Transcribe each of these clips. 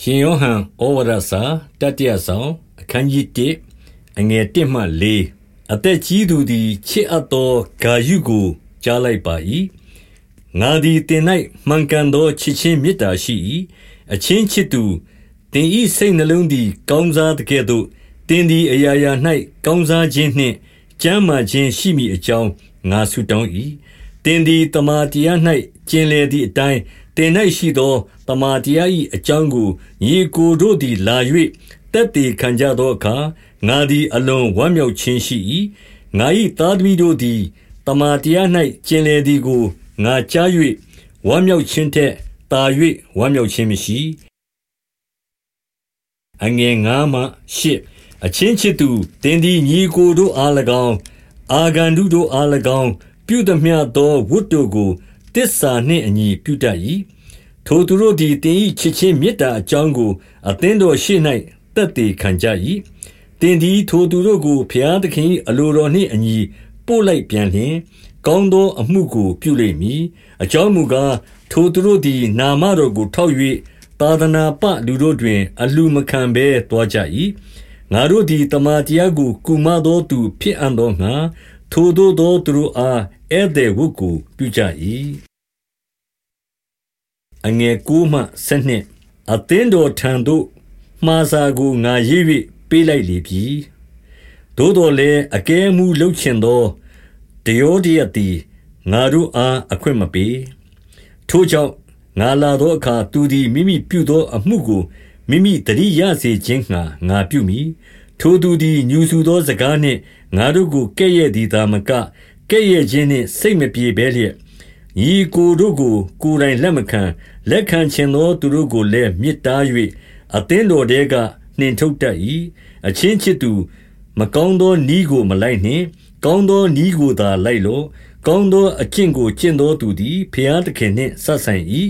ရှင်ယောဟန်ဩဝါဒစာတတိယဆောင်အခန်းကြီး1အငယ်1မှ4အသက်ကြီးသူသည်ချစ်အပ်သောဂါယုကိုကြားလိုက်ပါ၏ငါသည်တင်၌မှန်ကန်သောချစ်ချင်းမေတ္တာရှိ၏အချင်းချစ်သူတင်ဤစိတ်နှလုံးသည် ကောင်းစားတဲ့ကဲ့သို့တင်သည်အရာရာ၌ကောင်းစားခြင်းနှင့်ကြမ်းမာခြင်းရှိမိအကြောင်းငါဆုတောင်း၏တင်သည်တမာတရား၌ကျင်လေသည့်အတိုင်း တင်၌ရှိသောတမာတရား၏အကြောင်းကိုညီကိုတို့သည်လာ၍တက်တည်ခံကြသောအခါငါသည်အလွန်ဝမ်းမြောက်ခြင်းရှိ၏ငါ၏သားသမီးတို့သည်တမာတရား၌ကျင်လေသည်ကိုငါကြား၍ဝမ်းမြောက်ခြင်းထက်သာ၍ဝမ်းမြောက်ခြင်းမရှိအငယ်ငါမှရှစ်အချင်းချစ်သူတင်သည်ညီကိုတို့အား၎င်းအာဂန္တုတို့အား၎င်းပြုသမျှသောဝတ္တုကိုတစ္ဆာနှင့်အညီပြုတတ်၏ ထိုသူတို့သည်တင်၏ချစ်ချင်းမေတ္တာအကြောင်းကို အသင်းတော်ရှိ၌တက်တည်ခံကြ၏တင်သည်ထိုသူတို့ကိုဖျားသခင်၏အလိုတော်နှင့်အညီပို့လိုက်ပြန်လျင်ကောင်းသောအမှုကိုပြုလိမ့်မည်အကြောင်းမူကားထိုသူတို့သည်နာမတော်ကိုထောက်၍သာသနာပလူတို့တွင် အလူမခံဘဲတွားကြ၏ငါတို့သည်တမန်တရားကိုကုမသောသူဖြစ်အံ့သောငါထိုသို့သောသူတို့အားဧည့်သည်ဝတ်ကိုပြုကြ၏ အငယ်9မှ12အသင်းတော်ထံသို့မှားစာကိုငါရေး၍ပေးလိုက်လေပြီသို့တော်လည်းအကဲမှုလှုပ်ချင်သောတယောတရသည်ငါတို့အားအခွင့်မပေးထို့ကြောင့်ငါလာသောအခါသူသည်မိမိပြုသောအမှုကိုမိမိတတိရစေခြင်းငှာငါပြုမိထိုသူသည်ညူဆူသောစကားနှင့်ငါတို့ကိုကဲ့ရဲ့သည်သာမကကဲ့ရဲ့ခြင်းနှင့်စိတ်မပြေဘဲလျက် ညီကိုတို့ကို ကိုယ်တိုင်လက်မခံ လက်ခံခြင်းသော သူတို့ကိုလည်း မြစ်တား၍အသင်းတော်တဲက နှင်ထုတ်တတ်၏အချင်းချစ်သူ မကောင်းသောနီးကို မလိုက်နှင့် ကောင်းသောနီးကိုသာ လိုက်လော့ ကောင်းသောအကျင့်ကို ကျင့်သောသူသည်ဖျားသခင်နှင့်ဆက်ဆိုင်၏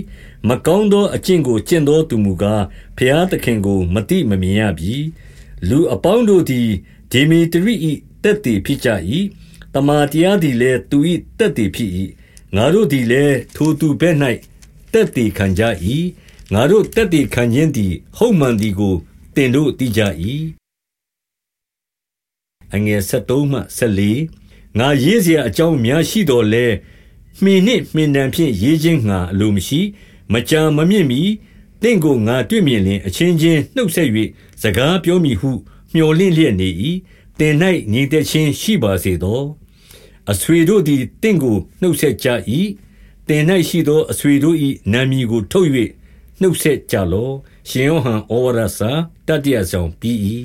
မကောင်းသောအကျင့်ကို ကျင့်သောသူမူကားဖျားသခင်ကိုမတိမမြင်ရပြီ လူအပေါင်းတို့သည် ဒေမီတရိ၏တက်တည်ဖြစ်ကြ၏တမာတရားသည်လည်း သူ၏တက်တည်ဖြစ်၏ ငါတို့သည်လည်းထိုသူဘက်၌တက်တည်ခံကြ၏ငါတို့တက်တည်ခံခြင်းသည်ဟုတ်မှန်သည်ကိုတင်တို့သိကြ၏အငယ်73မှ74ငါရေးเสียအကြောင်းများရှိတော်လဲမှင်နှင့်မှင်တံဖြင့်ရေးခြင်းငါအလိုမရှိမကြံမမြင့်မီတင့်ကိုငါတွေ့မြင်လင်အချင်းချင်းနှုတ်ဆက်၍စကားပြောမိဟု မျှော်လင့်လျက်နေ၏တင်၌ညီတဲ့ချင်းရှိပါစေသော အဆွေတို့သည်တင့်ကိုနှုတ်ဆက်ကြ၏တင်၌ရှိသောအဆွေတို့၏နာမည်ကိုထုတ်၍နှုတ်ဆက်ကြလောရှင်ယောဟန်ဩဝါဒစာတတိယဆောင်ပြီး၏